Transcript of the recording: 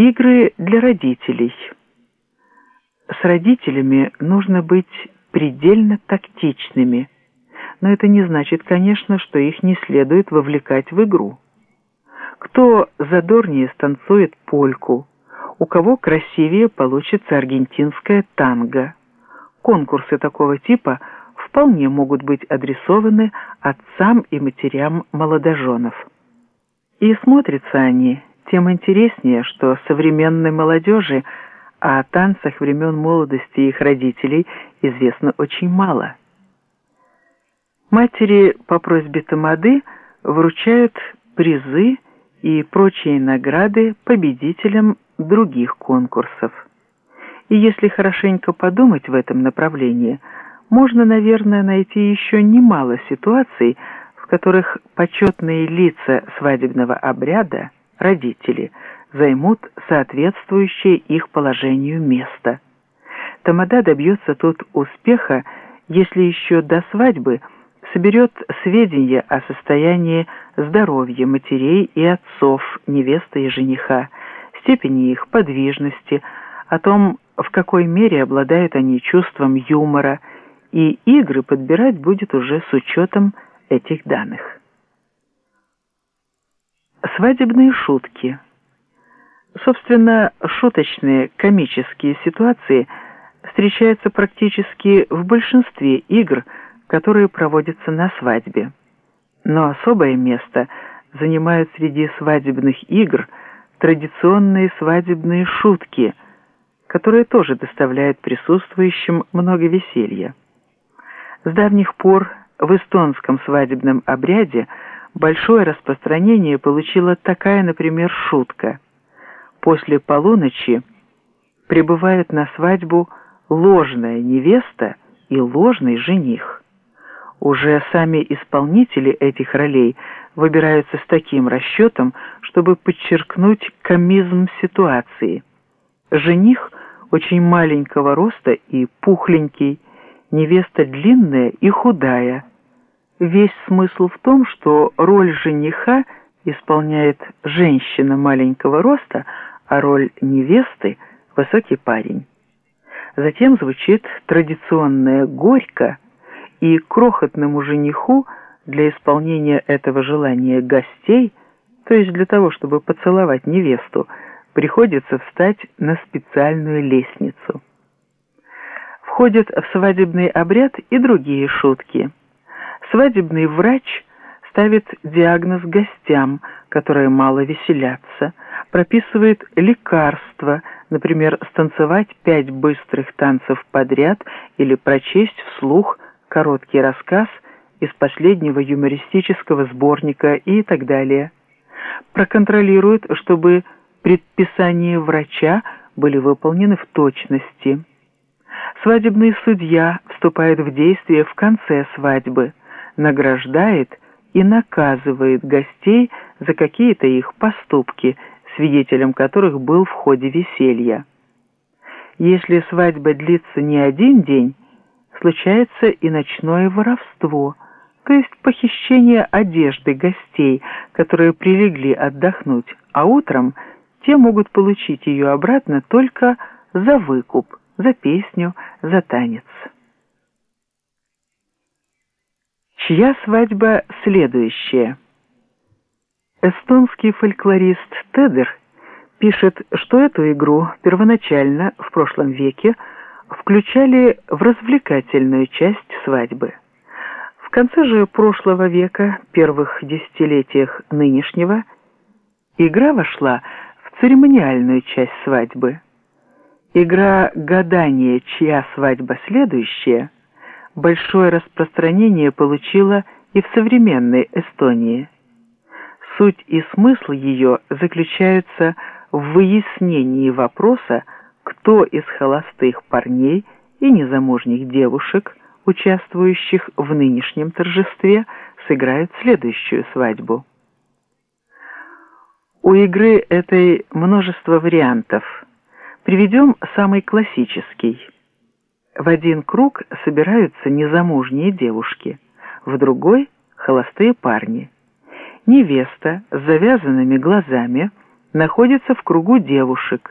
Игры для родителей. С родителями нужно быть предельно тактичными, но это не значит, конечно, что их не следует вовлекать в игру. Кто задорнее станцует польку, у кого красивее получится аргентинская танго. Конкурсы такого типа вполне могут быть адресованы отцам и матерям молодоженов. И смотрятся они тем интереснее, что современной молодежи о танцах времен молодости их родителей известно очень мало. Матери по просьбе Тамады вручают призы и прочие награды победителям других конкурсов. И если хорошенько подумать в этом направлении, можно, наверное, найти еще немало ситуаций, в которых почетные лица свадебного обряда, родители, займут соответствующее их положению место. Тамада добьется тут успеха, если еще до свадьбы соберет сведения о состоянии здоровья матерей и отцов невесты и жениха, степени их подвижности, о том, в какой мере обладают они чувством юмора, и игры подбирать будет уже с учетом этих данных. Свадебные шутки. Собственно, шуточные комические ситуации встречаются практически в большинстве игр, которые проводятся на свадьбе. Но особое место занимают среди свадебных игр – традиционные свадебные шутки, которые тоже доставляют присутствующим много веселья. С давних пор в эстонском свадебном обряде большое распространение получила такая, например, шутка. После полуночи прибывают на свадьбу ложная невеста и ложный жених. Уже сами исполнители этих ролей выбираются с таким расчетом, чтобы подчеркнуть комизм ситуации. Жених очень маленького роста и пухленький, невеста длинная и худая. Весь смысл в том, что роль жениха исполняет женщина маленького роста, а роль невесты – высокий парень. Затем звучит традиционная «горько», и крохотному жениху для исполнения этого желания гостей, то есть для того, чтобы поцеловать невесту, приходится встать на специальную лестницу. Входят в свадебный обряд и другие шутки. Свадебный врач ставит диагноз гостям, которые мало веселятся, прописывает лекарства, например, станцевать пять быстрых танцев подряд или прочесть вслух короткий рассказ из последнего юмористического сборника и так далее. Проконтролирует, чтобы предписания врача были выполнены в точности. Свадебный судья вступает в действие в конце свадьбы, награждает и наказывает гостей за какие-то их поступки, свидетелем которых был в ходе веселья. Если свадьба длится не один день, случается и ночное воровство, то есть похищение одежды гостей, которые прилегли отдохнуть, а утром те могут получить ее обратно только за выкуп, за песню, за танец. Чья свадьба следующая? Эстонский фольклорист Тедер пишет, что эту игру первоначально в прошлом веке включали в развлекательную часть свадьбы. В конце же прошлого века, первых десятилетиях нынешнего, игра вошла в церемониальную часть свадьбы. Игра гадания, чья свадьба следующая, большое распространение получила и в современной Эстонии. Суть и смысл ее заключаются в выяснении вопроса, кто из холостых парней и незамужних девушек, участвующих в нынешнем торжестве, сыграет следующую свадьбу. У игры этой множество вариантов. Приведем самый классический. В один круг собираются незамужние девушки, в другой – холостые парни. Невеста с завязанными глазами находится в кругу девушек,